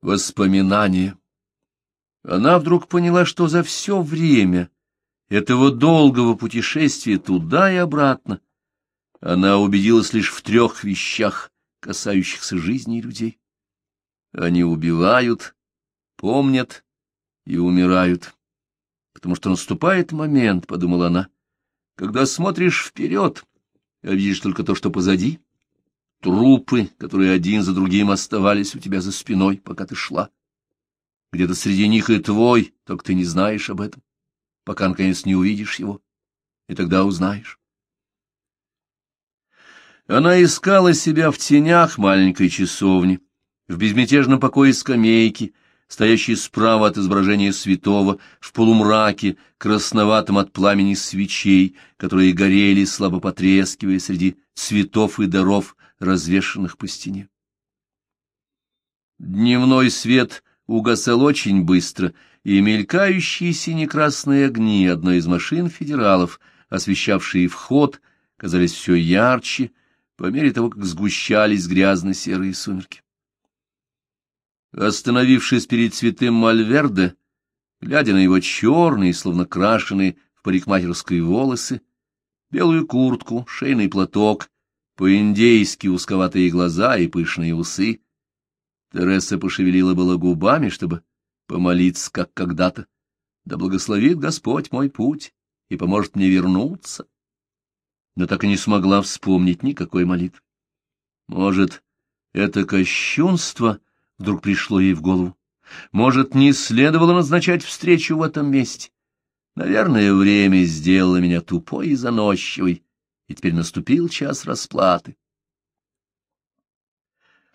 Воспоминания. Она вдруг поняла, что за все время этого долгого путешествия туда и обратно она убедилась лишь в трех вещах, касающихся жизни людей. Они убивают, помнят и умирают. Потому что наступает момент, — подумала она, — когда смотришь вперед, а видишь только то, что позади, трупы, которые один за другим оставались у тебя за спиной, пока ты шла. Где-то среди них и твой, только ты не знаешь об этом, пока, наконец, не увидишь его, и тогда узнаешь. Она искала себя в тенях маленькой часовни, в безмятежном покое скамейки, стоящей справа от изображения святого, в полумраке, красноватом от пламени свечей, которые горели, слабо потрескивая среди цветов и даров, развешанных по стене. Дневной свет угасал очень быстро, и мелькающие сине-красные огни одной из машин федералов, освещавшие вход, казались все ярче, по мере того, как сгущались грязно-серые сумерки. Остановившись перед цветым Мальверде, глядя на его черные, словно крашеные в парикмахерской волосы, белую куртку, шейный платок, по-индейски узковатые глаза и пышные усы, Тереса пошевелила было губами, чтобы помолиться, как когда-то. Да благословит Господь мой путь и поможет мне вернуться. Но так и не смогла вспомнить никакой молитвы. Может, это кощунство вдруг пришло ей в голову? Может, не следовало назначать встречу в этом месте? Наверное, время сделало меня тупой и заносчивой, и теперь наступил час расплаты.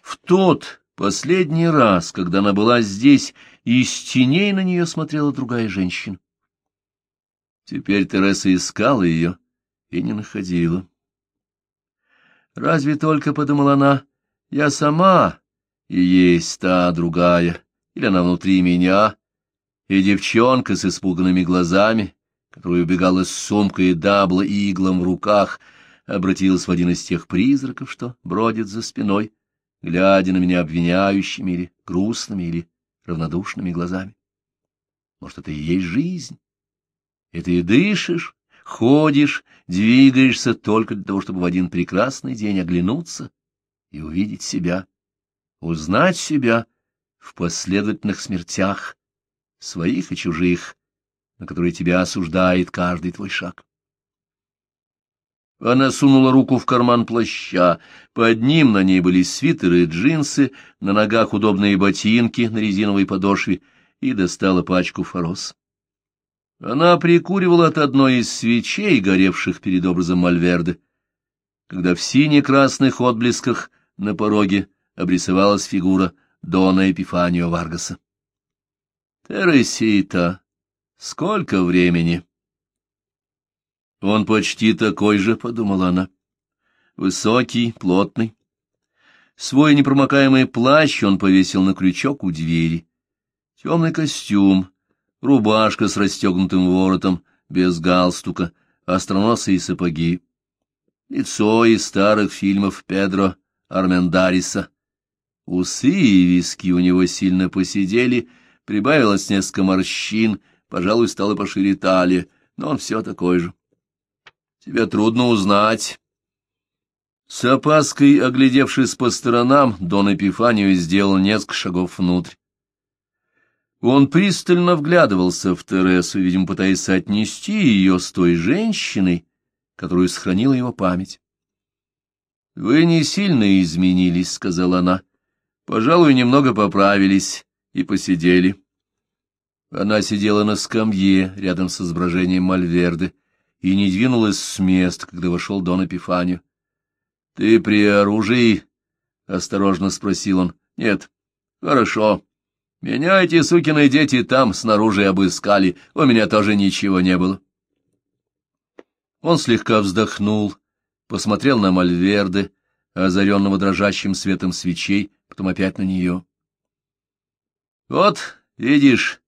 В тот последний раз, когда она была здесь, из теней на нее смотрела другая женщина. Теперь Тереса искала ее и не находила. Разве только, — подумала она, — я сама и есть та другая, или она внутри меня, и девчонка с испуганными глазами, которая убегала с сумкой дабла и иглом в руках, обратилась в один из тех призраков, что бродит за спиной, глядя на меня обвиняющими или грустными или равнодушными глазами. Может, это и есть жизнь? И ты дышишь, ходишь, двигаешься только для того, чтобы в один прекрасный день оглянуться и увидеть себя узнать себя в последовательных смертях, своих и чужих, на которые тебя осуждает каждый твой шаг. Она сунула руку в карман плаща, под ним на ней были свитеры и джинсы, на ногах удобные ботинки на резиновой подошве и достала пачку форос. Она прикуривала от одной из свечей, горевших перед образом Мальверды, когда в сине-красных отблесках на пороге обрисовалась фигура Дона Эпифанио Варгаса. «Тересита, сколько времени?» «Он почти такой же», — подумала она. «Высокий, плотный. Свой непромокаемый плащ он повесил на крючок у двери. Темный костюм, рубашка с расстегнутым воротом, без галстука, остроносые сапоги. Лицо из старых фильмов Педро Армендариса, Усы и виски у него сильно посидели, прибавилось несколько морщин, пожалуй, стало пошире талия, но он все такой же. Тебя трудно узнать. С опаской, оглядевшись по сторонам, Дон Эпифанию сделал несколько шагов внутрь. Он пристально вглядывался в Тересу, видимо, пытаясь соотнести ее с той женщиной, которую сохранила его память. — Вы не сильно изменились, — сказала она. — Пожалуй, немного поправились и посидели. Она сидела на скамье рядом с изображением Мальверды и не двинулась с места, когда вошел Дон Эпифанию. — Ты при оружии? — осторожно спросил он. — Нет. — Хорошо. Меня эти сукины дети там снаружи обыскали, у меня тоже ничего не было. Он слегка вздохнул, посмотрел на Мальверды, озаренного дрожащим светом свечей, потом опять на нее. — Вот, видишь,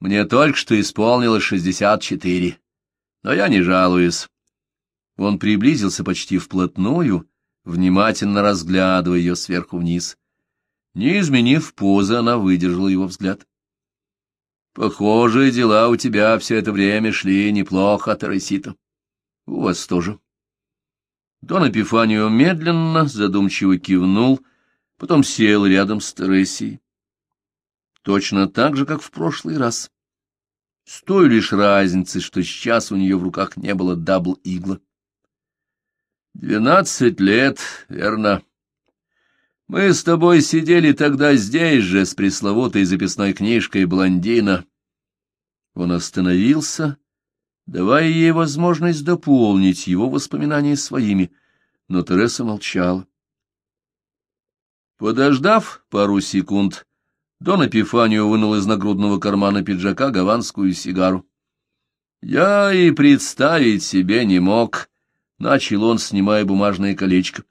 мне только что исполнилось шестьдесят четыре, но я не жалуюсь. Он приблизился почти вплотную, внимательно разглядывая ее сверху вниз. Не изменив позы, она выдержала его взгляд. Похоже, дела у тебя все это время шли неплохо, Тарасита. У вас тоже. Дон Эпифанио медленно, задумчиво кивнул, потом сел рядом с Тересией. Точно так же, как в прошлый раз. С той лишь разницей, что сейчас у нее в руках не было дабл-игла. Двенадцать лет, верно. Мы с тобой сидели тогда здесь же, с пресловутой записной книжкой блондина. Он остановился, давая ей возможность дополнить его воспоминания своими, но Тереса молчала. Подождав пару секунд, Дон Эпифанио вынул из нагрудного кармана пиджака гаванскую сигару. Я и представить себе не мог, — начал он, снимая бумажное колечко,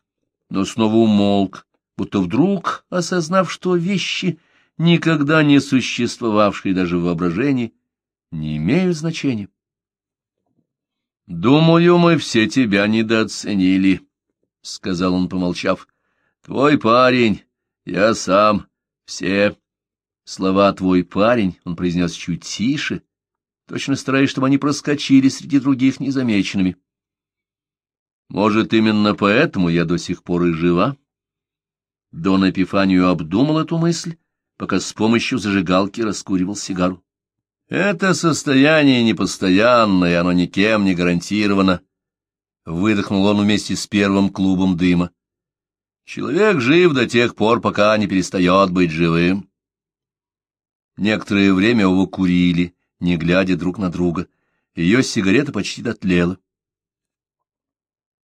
но снова умолк, будто вдруг, осознав, что вещи, никогда не существовавшие даже в воображении, не имеют значения. «Думаю, мы все тебя недооценили», — сказал он, помолчав. «Твой парень, я сам, все...» Слова «твой парень» он произнес чуть тише, точно стараясь, чтобы они проскочили среди других незамеченными. Может, именно поэтому я до сих пор и жива? Дон Эпифанию обдумал эту мысль, пока с помощью зажигалки раскуривал сигару. Это состояние непостоянное, оно никем не гарантировано. Выдохнул он вместе с первым клубом дыма. Человек жив до тех пор, пока не перестает быть живым. Некоторое время оба курили, не глядя друг на друга. Ее сигарета почти дотлела.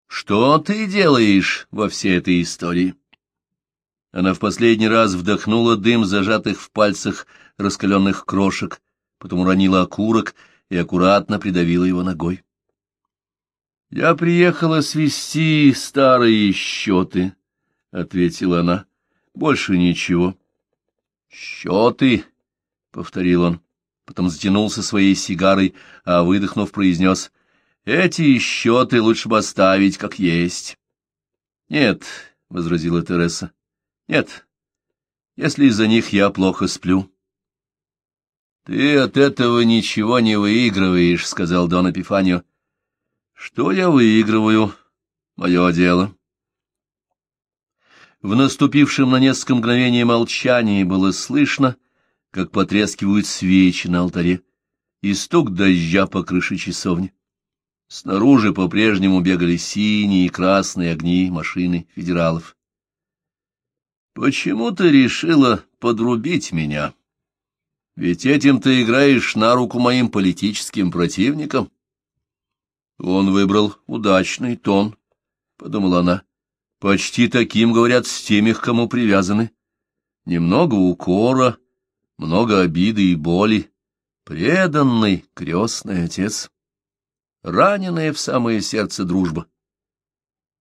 Что ты делаешь во всей этой истории? Она в последний раз вдохнула дым зажатых в пальцах раскаленных крошек, потом уронила окурок и аккуратно придавила его ногой. — Я приехала свести старые счеты, — ответила она. — Больше ничего. — Счеты, — повторил он, потом затянулся своей сигарой, а, выдохнув, произнес — эти счеты лучше бы оставить как есть. — Нет, — возразила Тереса, — нет, если из-за них я плохо сплю. — Ты от этого ничего не выигрываешь, — сказал Дон Эпифанио. — Что я выигрываю? Мое дело. В наступившем на несколько мгновений молчании было слышно, как потрескивают свечи на алтаре, и стук дождя по крыше часовни. Снаружи по-прежнему бегали синие и красные огни машины федералов. «Почему ты решила подрубить меня? Ведь этим ты играешь на руку моим политическим противникам». Он выбрал удачный тон, — подумала она. Почти таким говорят с теми, к кому привязаны. Немного укора, много обиды и боли. Преданный крестный отец раненая в самое сердце дружба.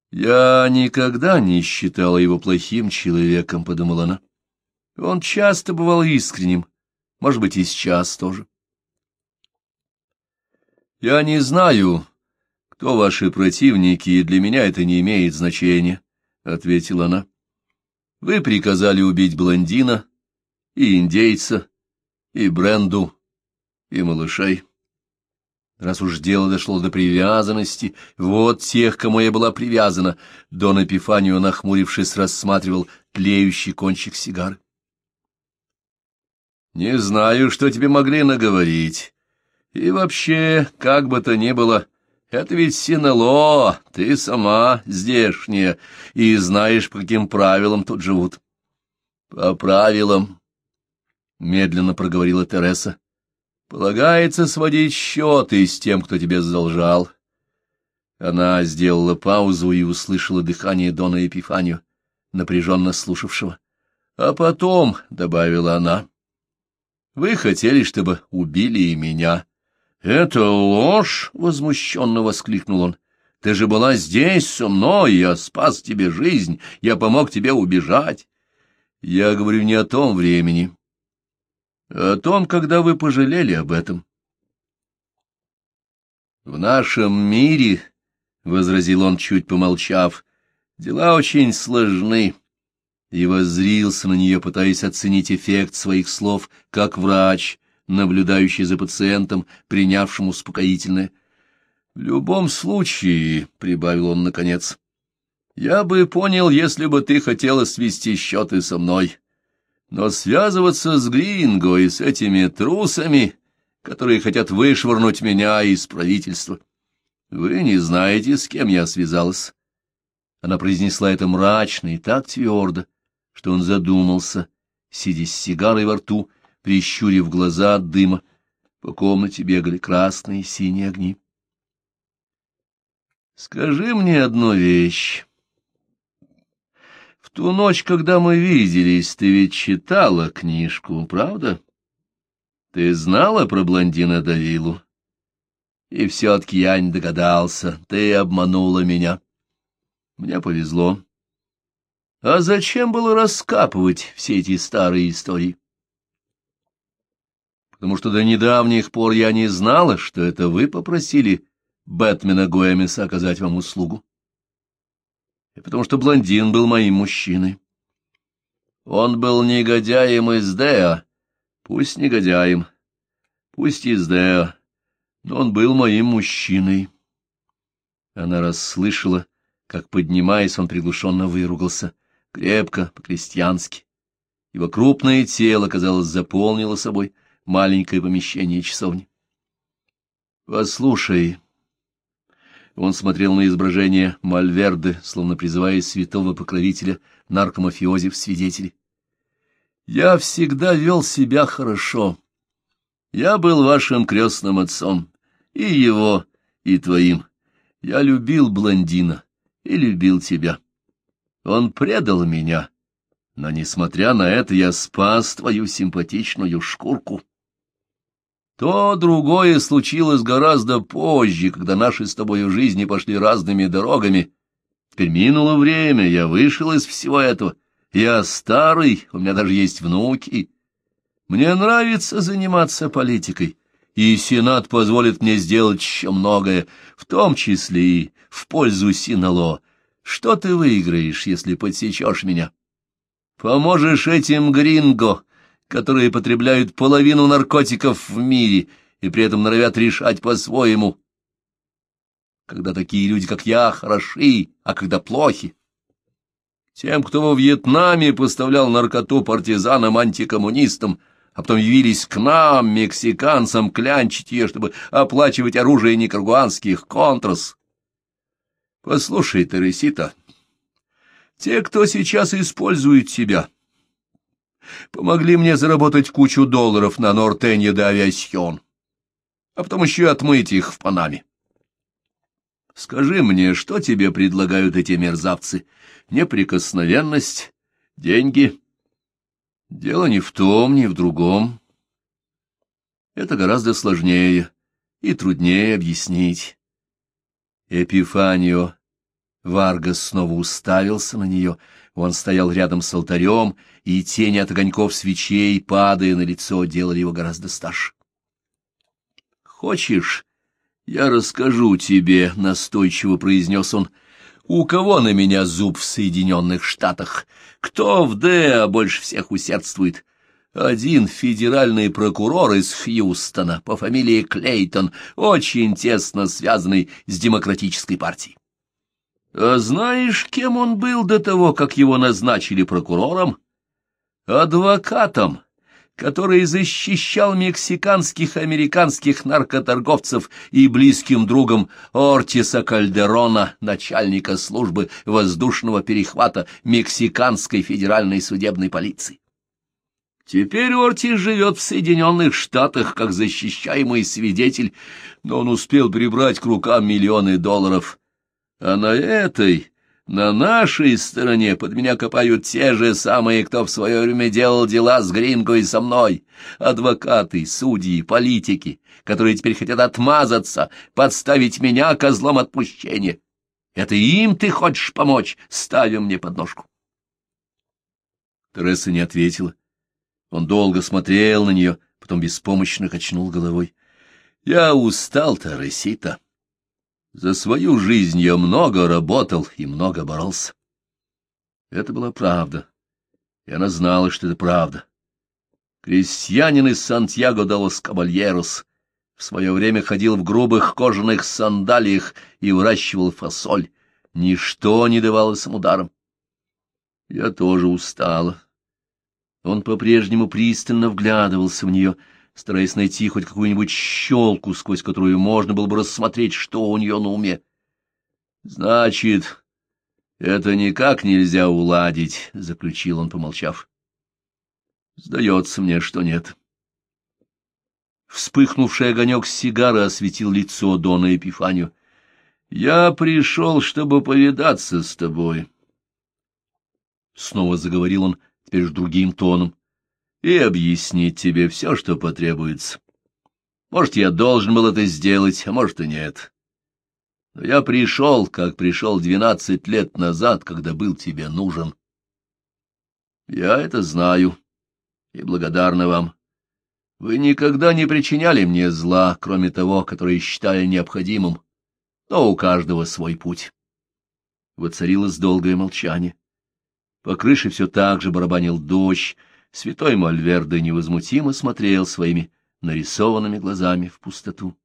«Я никогда не считала его плохим человеком», — подумала она. «Он часто бывал искренним, может быть, и сейчас тоже». «Я не знаю, кто ваши противники, и для меня это не имеет значения», — ответила она. «Вы приказали убить блондина и индейца, и Бренду, и малышей». Раз уж дело дошло до привязанности, вот тех, кому я была привязана, Дон Эпифанию, нахмурившись, рассматривал тлеющий кончик сигары. Не знаю, что тебе могли наговорить. И вообще, как бы то ни было, это ведь Синело, ты сама здешняя, и знаешь, по каким правилам тут живут. По правилам, — медленно проговорила Тереса. Полагается сводить счеты с тем, кто тебе задолжал. Она сделала паузу и услышала дыхание Дона Епифанию, напряженно слушавшего. А потом, — добавила она, — вы хотели, чтобы убили и меня. — Это ложь! — возмущенно воскликнул он. — Ты же была здесь со мной, я спас тебе жизнь, я помог тебе убежать. Я говорю не о том времени, о том, когда вы пожалели об этом. В нашем мире, — возразил он, чуть помолчав, — дела очень сложны, и воззрился на нее, пытаясь оценить эффект своих слов, как врач, наблюдающий за пациентом, принявшим успокоительное. — В любом случае, — прибавил он наконец, — я бы понял, если бы ты хотела свести счеты со мной. Но связываться с Гринго и с этими трусами, которые хотят вышвырнуть меня из правительства, вы не знаете, с кем я связалась. Она произнесла это мрачно и так твердо, что он задумался, сидя с сигарой во рту, прищурив глаза от дыма. По комнате бегали красные и синие огни. «Скажи мне одну вещь. В ту ночь, когда мы виделись, ты ведь читала книжку, правда? Ты знала про блондина Давилу? И все-таки я не догадался, ты обманула меня. Мне повезло. А зачем было раскапывать все эти старые истории? Потому что до недавних пор я не знала, что это вы попросили Бэтмена Гоэмиса оказать вам услугу. И потому что блондин был моим мужчиной. Он был негодяем из Деа, пусть негодяем, пусть из Деа, но он был моим мужчиной. Она расслышала, как, поднимаясь, он приглушенно выругался — крепко, по-крестьянски. Его крупное тело, казалось, заполнило собой маленькое помещение часовни. «Послушай...» Он смотрел на изображение Мальверды, словно призывая святого покровителя наркомафиози в свидетели. «Я всегда вел себя хорошо. Я был вашим крестным отцом, и его, и твоим. Я любил блондина и любил тебя. Он предал меня, но, несмотря на это, я спас твою симпатичную шкурку. То другое случилось гораздо позже, когда наши с тобою жизни пошли разными дорогами. Теперь минуло время, я вышел из всего этого. Я старый, у меня даже есть внуки. Мне нравится заниматься политикой, и Сенат позволит мне сделать еще многое, в том числе и в пользу Синало, что ты выиграешь, если подсечешь меня? Поможешь этим гринго, которые потребляют половину наркотиков в мире и при этом норовят решать по-своему. Когда такие люди, как я, хороши, а когда плохи. Тем, кто во Вьетнаме поставлял наркоту партизанам-антикоммунистам, а потом явились к нам, мексиканцам, клянчить ее, чтобы оплачивать оружие никарагуанских контрас. Послушай, Тересита, те, кто сейчас использует тебя, помогли мне заработать кучу долларов на Нортенье де Авиасьон, а потом еще отмыть их в Панаме. Скажи мне, что тебе предлагают эти мерзавцы? Неприкосновенность? Деньги? Дело не в том, не в другом. Это гораздо сложнее и труднее объяснить. Эпифанио Варгас снова уставился на нее. Он стоял рядом с алтарем, и тени от огоньков свечей, падая на лицо, делали его гораздо старше. — Хочешь, я расскажу тебе, — настойчиво произнес он, — у кого на меня зуб в Соединенных Штатах? Кто в Деа больше всех усердствует? Один федеральный прокурор из Хьюстона по фамилии Клейтон, очень тесно связанный с демократической партией. А знаешь, кем он был до того, как его назначили прокурором? Адвокатом, который защищал мексиканских американских наркоторговцев и близким другом Ортиса Кальдерона, начальника службы воздушного перехвата Мексиканской федеральной судебной полиции. Теперь Ортис живет в Соединенных Штатах как защищаемый свидетель, но он успел прибрать к рукам миллионы долларов. А на этой, на нашей стороне под меня копают те же самые, кто в свое время делал дела с Гринго со мной. Адвокаты, судьи, политики, которые теперь хотят отмазаться, подставить меня козлом отпущения. Это им ты хочешь помочь, ставим мне подножку. Тереса не ответила. Он долго смотрел на нее, потом беспомощно качнул головой. — Я устал, Тарасита. За свою жизнь я много работал и много боролся. Это была правда. и она знала, что это правда. Крестьянин из Сантьяго де лос Кабальерос в свое время ходил в грубых кожаных сандалиях и выращивал фасоль. Ничто не давалось ему даром. Я тоже устала. Он по-прежнему пристально вглядывался в нее, стараясь найти хоть какую-нибудь щелку, сквозь которую можно было бы рассмотреть, что у нее на уме. — Значит, это никак нельзя уладить, — заключил он, помолчав. — Сдается мне, что нет. Вспыхнувший огонек сигары осветил лицо Дона Эпифанию. — Я пришел, чтобы повидаться с тобой. Снова заговорил он, теперь другим тоном, — и объяснить тебе все, что потребуется. Может, я должен был это сделать, а может и нет. Но я пришел, как пришел двенадцать лет назад, когда был тебе нужен. Я это знаю и благодарна вам. Вы никогда не причиняли мне зла, кроме того, которое считали необходимым, но у каждого свой путь. Воцарилось долгое молчание. По крыше все так же барабанил дождь, святой Мальверде невозмутимо смотрел своими нарисованными глазами в пустоту.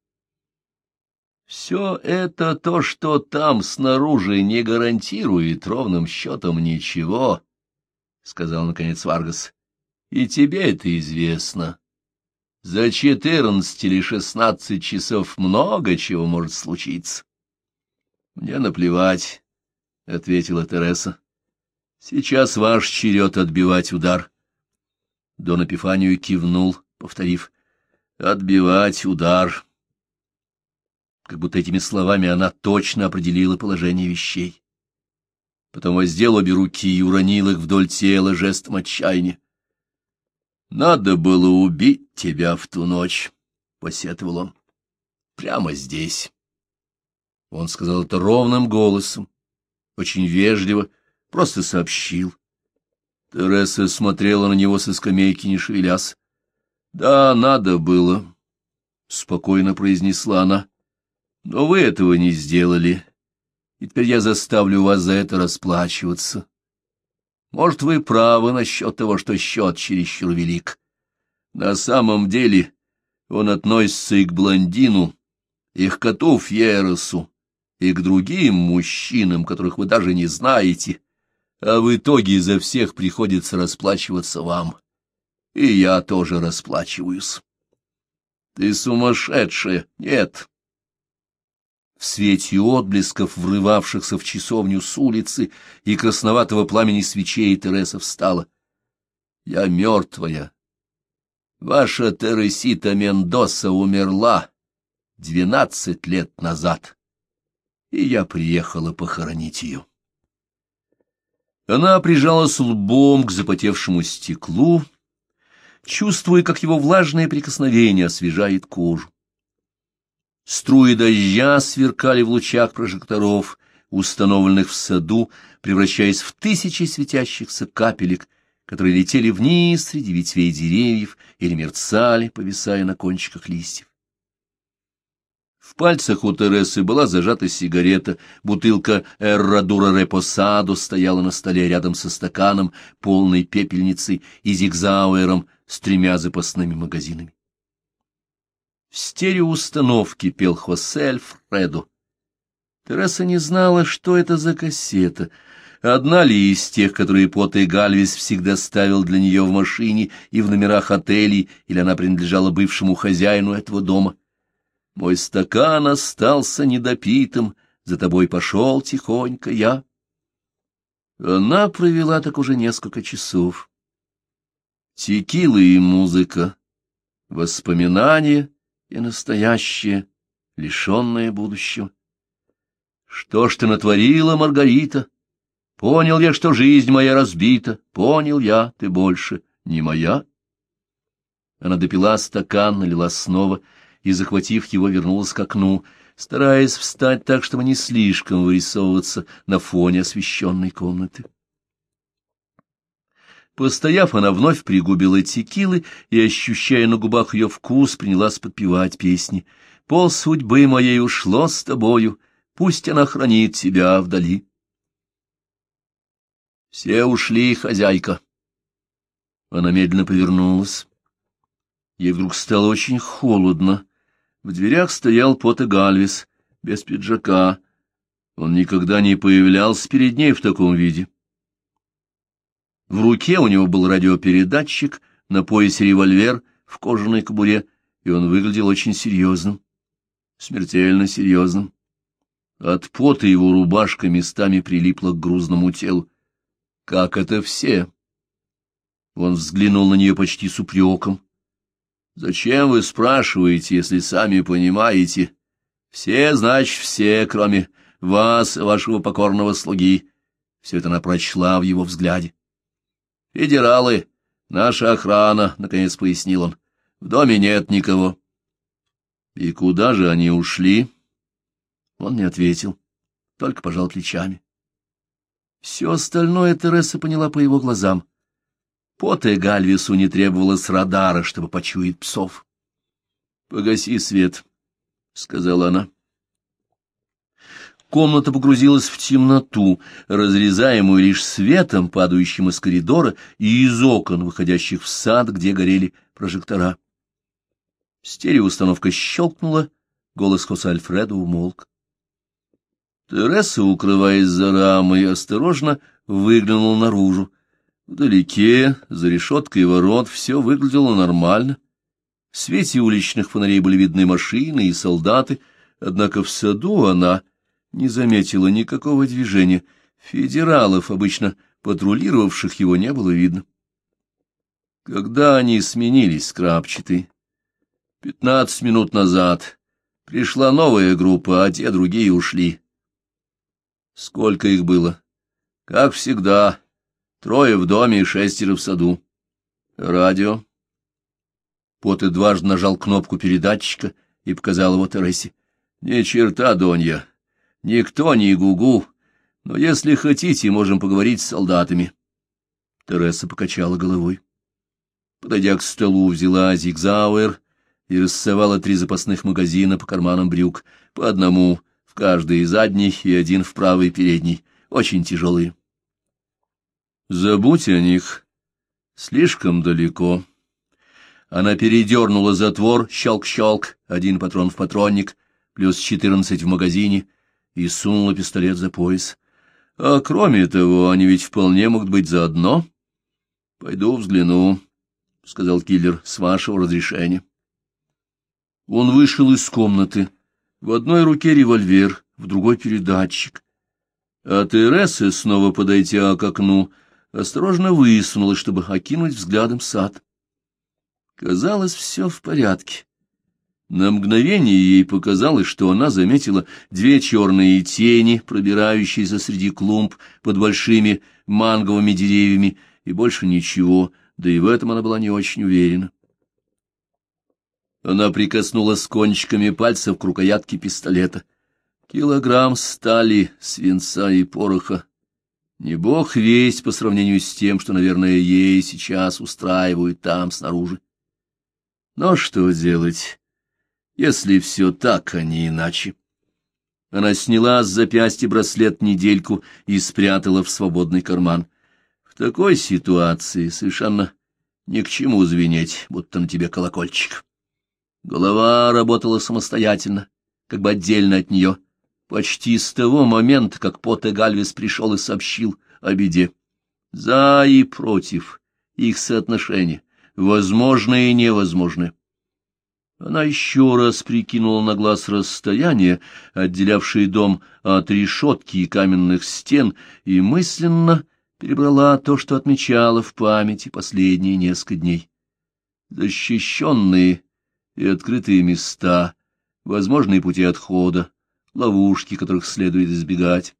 Все это то, что там снаружи не гарантирует ровным счетом ничего, — сказал наконец Варгас. — И тебе это известно. За четырнадцать или шестнадцать часов много чего может случиться. — Мне наплевать, — ответила Тереса. — Сейчас ваш черед отбивать удар. Дон Эпифанию кивнул, повторив. — Отбивать удар как будто этими словами она точно определила положение вещей. Потом воздел обе руки и уронил их вдоль тела жестом отчаяния. — Надо было убить тебя в ту ночь, — посетовал он. — Прямо здесь. Он сказал это ровным голосом, очень вежливо, просто сообщил. Тереса смотрела на него со скамейки, не шевелясь. — Да, надо было, — спокойно произнесла она. Но вы этого не сделали, и теперь я заставлю вас за это расплачиваться. Может, вы правы насчет того, что счет чересчур велик. На самом деле он относится и к блондину, и к коту Фьеросу, и к другим мужчинам, которых вы даже не знаете, а в итоге за всех приходится расплачиваться вам. И я тоже расплачиваюсь. Ты сумасшедшая? Нет. В свете отблесков, врывавшихся в часовню с улицы и красноватого пламени свечей, Тереса встала. — Я мертвая. Ваша Тересита Мендоса умерла двенадцать лет назад, и я приехала похоронить ее. Она прижалась лбом к запотевшему стеклу, чувствуя, как его влажное прикосновение освежает кожу. Струи дождя сверкали в лучах прожекторов, установленных в саду, превращаясь в тысячи светящихся капелек, которые летели вниз среди ветвей деревьев или мерцали, повисая на кончиках листьев. В пальцах у Тересы была зажата сигарета, бутылка «Эррадура Репосадо» стояла на столе рядом со стаканом, полной пепельницей и зигзауэром с тремя запасными магазинами. В стереоустановке пел Хосе Альфредо. Тереса не знала, что это за кассета. Одна ли из тех, которые Пота и Гальвис всегда ставил для нее в машине и в номерах отелей, или она принадлежала бывшему хозяину этого дома. Мой стакан остался недопитым, за тобой пошел тихонько я. Она провела так уже несколько часов. Текила и музыка, воспоминания — и настоящее, лишенное будущего. Что ж ты натворила, Маргарита? Понял я, что жизнь моя разбита, понял я, ты больше не моя. Она допила стакан, налила снова и, захватив его, вернулась к окну, стараясь встать так, чтобы не слишком вырисовываться на фоне освещенной комнаты. Постояв, она вновь пригубила текилы и, ощущая на губах ее вкус, принялась подпевать песни. «Пол судьбы моей ушло с тобою, пусть она хранит тебя вдали». Все ушли, хозяйка. Она медленно повернулась. Ей вдруг стало очень холодно. В дверях стоял Пота Гальвис, без пиджака. Он никогда не появлялся перед ней в таком виде. В руке у него был радиопередатчик, на поясе револьвер в кожаной кобуре, и он выглядел очень серьезным, смертельно серьезным. От пота его рубашка местами прилипла к грузному телу. Как это все? Он взглянул на нее почти с упреком. Зачем вы спрашиваете, если сами понимаете? Все, значит, все, кроме вас, вашего покорного слуги. Все это она прочла в его взгляде. Федералы, наша охрана, — наконец пояснил он. В доме нет никого. И куда же они ушли? Он не ответил, только пожал плечами. Все остальное Тереса поняла по его глазам. Поте Гальвису не требовалось радара, чтобы почуять псов. — Погаси свет, — сказала она. Комната погрузилась в темноту, разрезаемую лишь светом, падающим из коридора и из окон, выходящих в сад, где горели прожектора. Стереоустановка щелкнула, голос Хоса Альфреда умолк. Тереса, укрываясь за рамой, осторожно выглянула наружу. Вдалеке, за решеткой ворот, все выглядело нормально. В свете уличных фонарей были видны машины и солдаты, однако в саду она не заметила никакого движения. Федералов, обычно патрулировавших его, не было видно. Когда они сменились, крапчатый? Пятнадцать минут назад. Пришла новая группа, а те другие ушли. Сколько их было? Как всегда. Трое в доме и шестеро в саду. Радио. Пот и дважды нажал кнопку передатчика и показал его Тересе. Ни черта, Донья. Никто не гугу. Но если хотите, можем поговорить с солдатами. Тереса покачала головой. Подойдя к столу, взяла зигзауэр и рассовала три запасных магазина по карманам брюк, по одному — в каждой задней и один в правой передней, очень тяжелые. Забудь о них. Слишком далеко. Она передернула затвор, щелк-щелк, один патрон в патронник, плюс четырнадцать в магазине, и сунула пистолет за пояс. А кроме того, они ведь вполне могут быть заодно. — Пойду взгляну, — сказал киллер, — с вашего разрешения. Он вышел из комнаты. В одной руке револьвер, в другой передатчик. А Тереса, снова подойдя к окну, осторожно высунулась, чтобы окинуть взглядом сад. Казалось, все в порядке. На мгновение ей показалось, что она заметила две черные тени, пробирающиеся среди клумб под большими манговыми деревьями, и больше ничего, да и в этом она была не очень уверена. Она прикоснулась кончиками пальцев к рукоятке пистолета. Килограмм стали, свинца и пороха. Не бог весть по сравнению с тем, что, наверное, ей сейчас устраивают там, снаружи. Но что делать, если все так, а не иначе? Она сняла с запястья браслет-недельку и спрятала в свободный карман. В такой ситуации совершенно ни к чему звенеть, будто на тебе колокольчик. Голова работала самостоятельно, как бы отдельно от нее, почти с того момента, как Поте Гальвис пришел и сообщил о беде. За и против их соотношения, возможное и невозможное. Она еще раз прикинула на глаз расстояние, отделявшее дом от решетки и каменных стен, и мысленно перебрала то, что отмечала в памяти последние несколько дней. Защищенные и открытые места, возможные пути отхода, ловушки, которых следует избегать.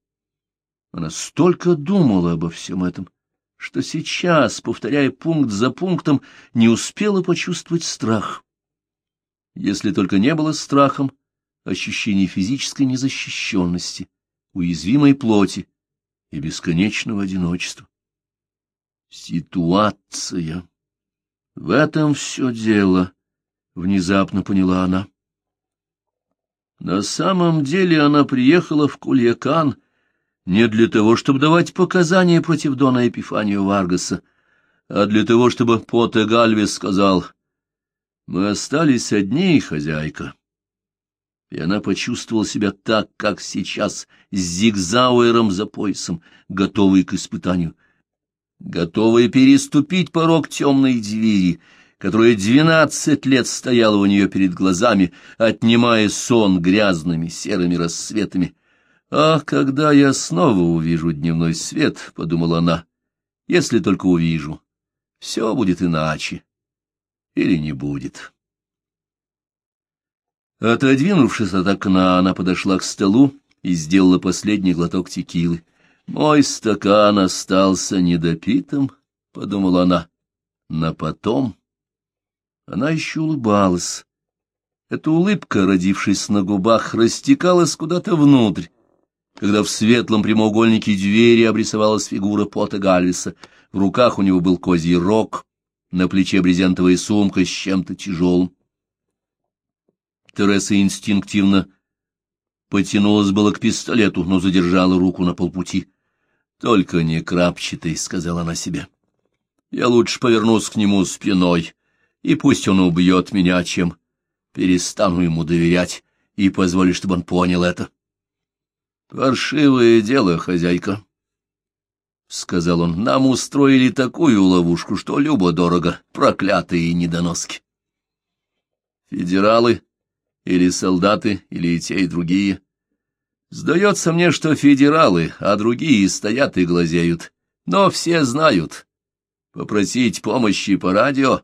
Она столько думала обо всем этом, что сейчас, повторяя пункт за пунктом, не успела почувствовать страх. Если только не было страхом ощущения физической незащищенности, уязвимой плоти и бесконечного одиночества. Ситуация. В этом все дело. — внезапно поняла она. На самом деле она приехала в Кульякан не для того, чтобы давать показания против Дона Эпифания Варгаса, а для того, чтобы Поте Гальвес сказал, «Мы остались одни, хозяйка». И она почувствовала себя так, как сейчас, с зигзауэром за поясом, готовой к испытанию, готовая переступить порог темной двери, которая двенадцать лет стояла у нее перед глазами, отнимая сон грязными серыми рассветами. «А когда я снова увижу дневной свет», — подумала она, — «если только увижу, все будет иначе или не будет». Отодвинувшись от окна, она подошла к столу и сделала последний глоток текилы. «Мой стакан остался недопитым», — подумала она, — «на потом». Она еще улыбалась. Эта улыбка, родившись на губах, растекалась куда-то внутрь, когда в светлом прямоугольнике двери обрисовалась фигура Пота Гальвиса. В руках у него был козий рог, на плече брезентовая сумка с чем-то тяжелым. Тереса инстинктивно потянулась было к пистолету, но задержала руку на полпути. «Только не крапчатый», — сказала она себе. «Я лучше повернусь к нему спиной, и пусть он убьет меня, чем перестану ему доверять и позволю, чтобы он понял это». «Паршивое дело, хозяйка», — сказал он. «Нам устроили такую ловушку, что любо-дорого, проклятые недоноски». Федералы или солдаты, или и те, и другие. Сдается мне, что федералы, а другие стоят и глазеют. Но все знают. Попросить помощи по радио?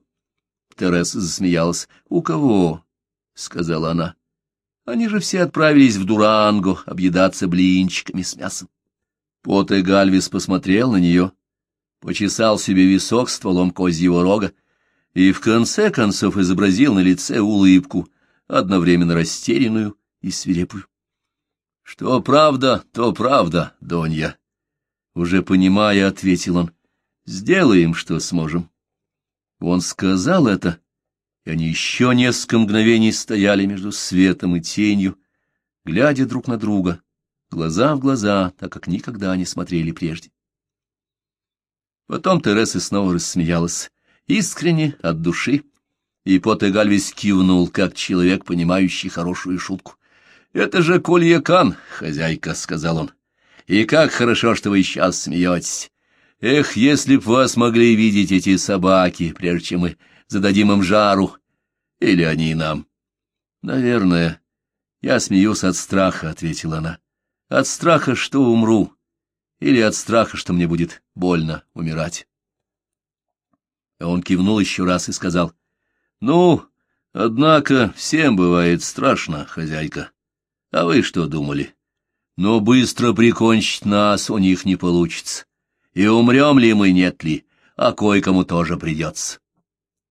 Тереса засмеялась. «У кого?» — сказала она. «Они же все отправились в Дуранго объедаться блинчиками с мясом». Поте Гальвис посмотрел на нее, почесал себе висок стволом козьего рога и в конце концов изобразил на лице улыбку — одновременно растерянную и свирепую. — Что правда, то правда, Донья. Уже понимая, ответил он. — Сделаем, что сможем. Он сказал это, и они еще несколько мгновений стояли между светом и тенью, глядя друг на друга, глаза в глаза, так как никогда не смотрели прежде. Потом Тереса снова рассмеялась, искренне, от души, и Поте Гальвис кивнул, как человек, понимающий хорошую шутку. — Это же Кольякан, хозяйка, — сказал он. — И как хорошо, что вы сейчас смеетесь. Эх, если б вас могли видеть эти собаки, прежде чем мы зададим им жару. Или они нам. — Наверное. Я смеюсь от страха, — ответила она. — От страха, что умру. Или от страха, что мне будет больно умирать. Он кивнул еще раз и сказал — ну, однако, всем бывает страшно, хозяйка. А вы что думали? Но быстро прикончить нас у них не получится. И умрем ли мы, нет ли, а кое-кому тоже придется.